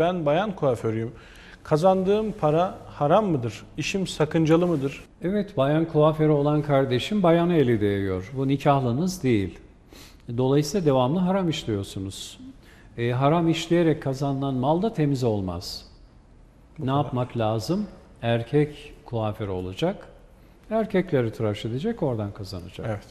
ben bayan kuaförüyüm. Kazandığım para haram mıdır? İşim sakıncalı mıdır? Evet, bayan kuaförü olan kardeşim bayan eli değiyor. Bu nikahlınız değil. Dolayısıyla devamlı haram işliyorsunuz. E, haram işleyerek kazanılan mal da temiz olmaz. ne yapmak lazım? Erkek kuaförü olacak. Erkekleri tıraş edecek, oradan kazanacak. Evet.